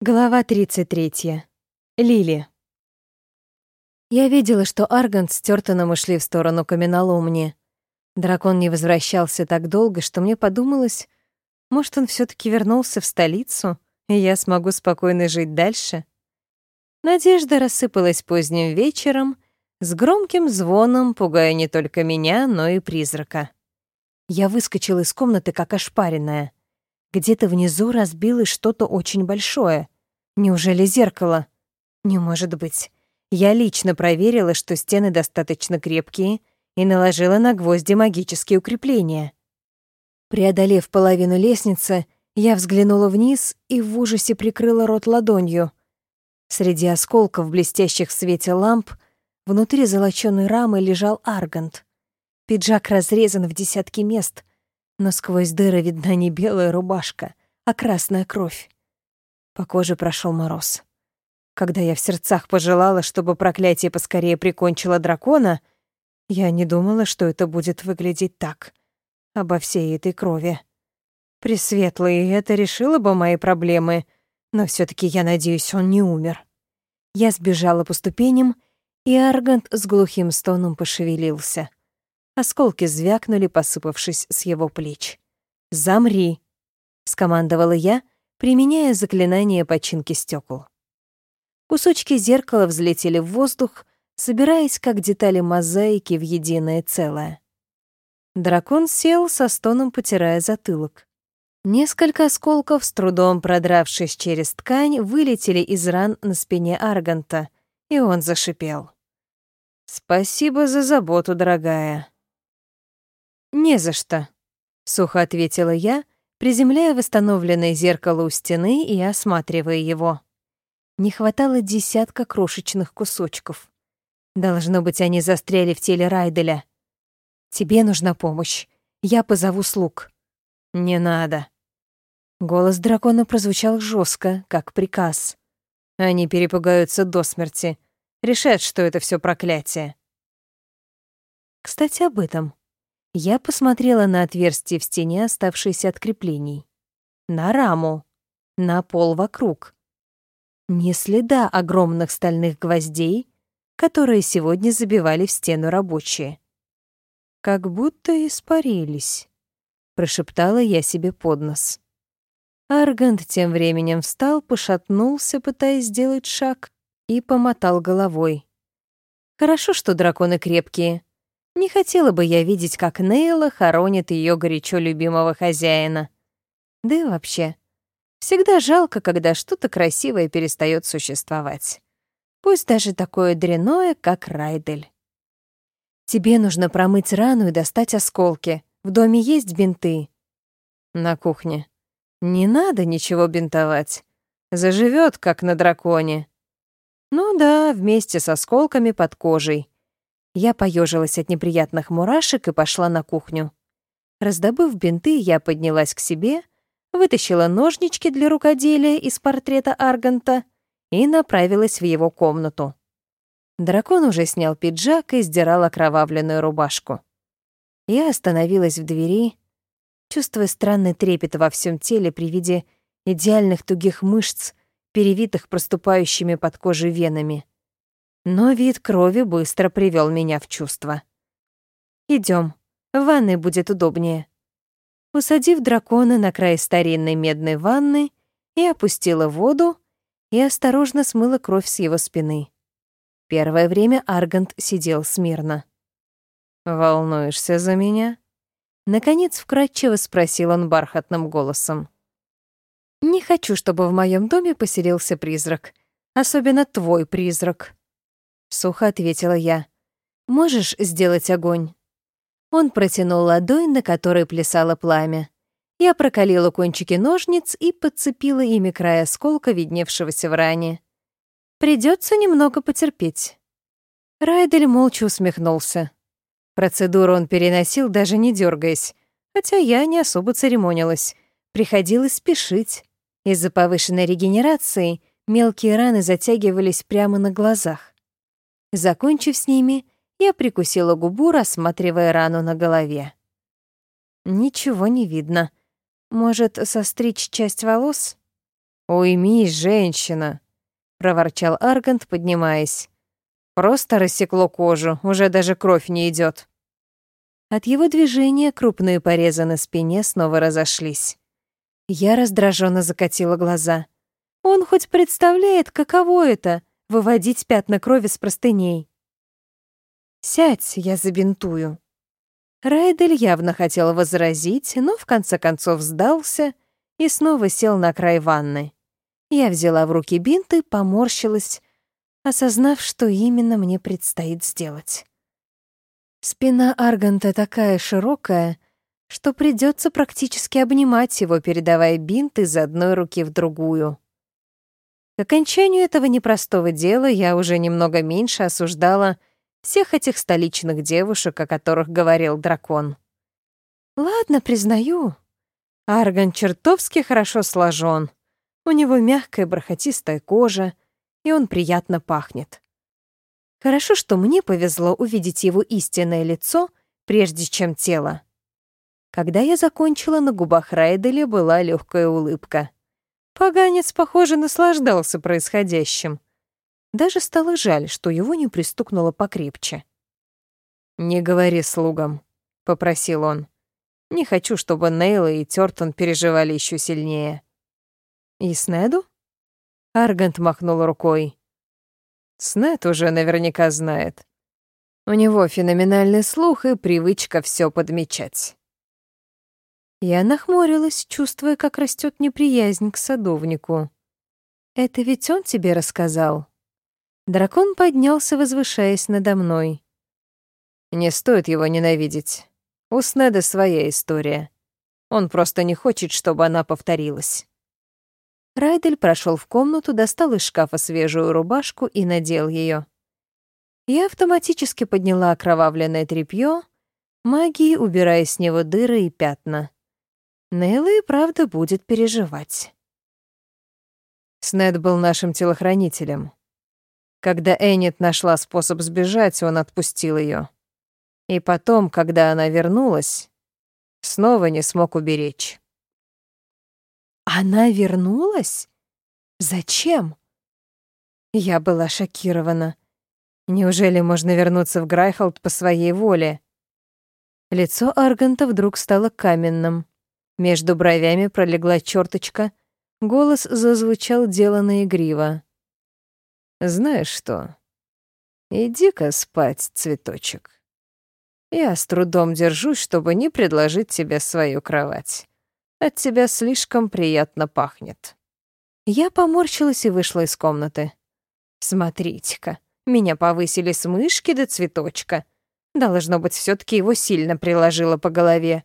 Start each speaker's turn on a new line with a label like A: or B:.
A: Глава 33. Лили. Я видела, что Аргант с Тёртоном ушли в сторону каменоломни. Дракон не возвращался так долго, что мне подумалось, может, он все таки вернулся в столицу, и я смогу спокойно жить дальше. Надежда рассыпалась поздним вечером, с громким звоном, пугая не только меня, но и призрака. Я выскочила из комнаты, как ошпаренная — где-то внизу разбилось что-то очень большое. Неужели зеркало? Не может быть. Я лично проверила, что стены достаточно крепкие, и наложила на гвозди магические укрепления. Преодолев половину лестницы, я взглянула вниз и в ужасе прикрыла рот ладонью. Среди осколков, блестящих в свете ламп, внутри золочёной рамы лежал аргант. Пиджак разрезан в десятки мест, но сквозь дыры видна не белая рубашка, а красная кровь. По коже прошел мороз. Когда я в сердцах пожелала, чтобы проклятие поскорее прикончило дракона, я не думала, что это будет выглядеть так, обо всей этой крови. Пресветлый, это решило бы мои проблемы, но все таки я надеюсь, он не умер. Я сбежала по ступеням, и Аргант с глухим стоном пошевелился. Осколки звякнули, посыпавшись с его плеч. «Замри!» — скомандовала я, применяя заклинание починки стекол. Кусочки зеркала взлетели в воздух, собираясь как детали мозаики в единое целое. Дракон сел со стоном, потирая затылок. Несколько осколков, с трудом продравшись через ткань, вылетели из ран на спине Арганта, и он зашипел. «Спасибо за заботу, дорогая», «Не за что», — сухо ответила я, приземляя восстановленное зеркало у стены и осматривая его. Не хватало десятка крошечных кусочков. Должно быть, они застряли в теле Райделя. «Тебе нужна помощь. Я позову слуг». «Не надо». Голос дракона прозвучал жестко, как приказ. Они перепугаются до смерти, решат, что это все проклятие. Кстати, об этом. Я посмотрела на отверстие в стене, оставшееся от креплений. На раму. На пол вокруг. Не следа огромных стальных гвоздей, которые сегодня забивали в стену рабочие. Как будто испарились, прошептала я себе под нос. Аргант тем временем встал, пошатнулся, пытаясь сделать шаг, и помотал головой. Хорошо, что драконы крепкие. Не хотела бы я видеть, как Нейла хоронит ее горячо любимого хозяина. Да и вообще, всегда жалко, когда что-то красивое перестает существовать. Пусть даже такое дряное, как Райдель. Тебе нужно промыть рану и достать осколки. В доме есть бинты. На кухне. Не надо ничего бинтовать. Заживет, как на драконе. Ну да, вместе с осколками под кожей. Я поежилась от неприятных мурашек и пошла на кухню. Раздобыв бинты, я поднялась к себе, вытащила ножнички для рукоделия из портрета Арганта и направилась в его комнату. Дракон уже снял пиджак и сдирал окровавленную рубашку. Я остановилась в двери, чувствуя странный трепет во всем теле при виде идеальных тугих мышц, перевитых проступающими под кожей венами. Но вид крови быстро привел меня в чувство. Идем, в ванной будет удобнее. Усадив дракона на край старинной медной ванны, и опустила воду и осторожно смыла кровь с его спины. Первое время Аргант сидел смирно. «Волнуешься за меня?» Наконец вкратчиво спросил он бархатным голосом. «Не хочу, чтобы в моем доме поселился призрак. Особенно твой призрак», — сухо ответила я. «Можешь сделать огонь?» Он протянул ладонь, на которой плясало пламя. Я прокалила кончики ножниц и подцепила ими край осколка, видневшегося в ране. Придется немного потерпеть. Райдель молча усмехнулся. Процедуру он переносил, даже не дергаясь, хотя я не особо церемонилась. Приходилось спешить. Из-за повышенной регенерации мелкие раны затягивались прямо на глазах. Закончив с ними, я прикусила губу, рассматривая рану на голове. Ничего не видно. Может, состричь часть волос? «Уймись, женщина!» — проворчал Аргант, поднимаясь. «Просто рассекло кожу, уже даже кровь не идет. От его движения крупные порезы на спине снова разошлись. Я раздраженно закатила глаза. Он хоть представляет, каково это — выводить пятна крови с простыней. «Сядь, я забинтую». Райдель явно хотел возразить, но в конце концов сдался и снова сел на край ванны. Я взяла в руки бинт и поморщилась, осознав, что именно мне предстоит сделать. Спина Арганта такая широкая, что придется практически обнимать его, передавая бинт из одной руки в другую. К окончанию этого непростого дела я уже немного меньше осуждала всех этих столичных девушек, о которых говорил дракон. Ладно, признаю, Арган чертовски хорошо сложен. У него мягкая бархатистая кожа, и он приятно пахнет. Хорошо, что мне повезло увидеть его истинное лицо, прежде чем тело. Когда я закончила, на губах Райделя была легкая улыбка. Поганец, похоже, наслаждался происходящим. Даже стало жаль, что его не пристукнуло покрепче. «Не говори слугам», — попросил он. «Не хочу, чтобы Нейла и Тёртон переживали еще сильнее». «И Снеду?» Аргант махнул рукой. Снет уже наверняка знает. У него феноменальный слух и привычка все подмечать. Я нахмурилась, чувствуя, как растет неприязнь к садовнику. «Это ведь он тебе рассказал?» Дракон поднялся, возвышаясь надо мной. «Не стоит его ненавидеть. У Снеда своя история. Он просто не хочет, чтобы она повторилась». Райдель прошел в комнату, достал из шкафа свежую рубашку и надел ее. Я автоматически подняла окровавленное тряпье, магией убирая с него дыры и пятна. Нелла и правда будет переживать. Снед был нашим телохранителем. Когда Эннет нашла способ сбежать, он отпустил ее. И потом, когда она вернулась, снова не смог уберечь. Она вернулась? Зачем? Я была шокирована. Неужели можно вернуться в Грайхолд по своей воле? Лицо Арганта вдруг стало каменным. Между бровями пролегла черточка, голос зазвучал деланно игриво. «Знаешь что? Иди-ка спать, цветочек. Я с трудом держусь, чтобы не предложить тебе свою кровать. От тебя слишком приятно пахнет». Я поморщилась и вышла из комнаты. «Смотрите-ка, меня повысили с мышки до цветочка. Должно быть, все таки его сильно приложило по голове».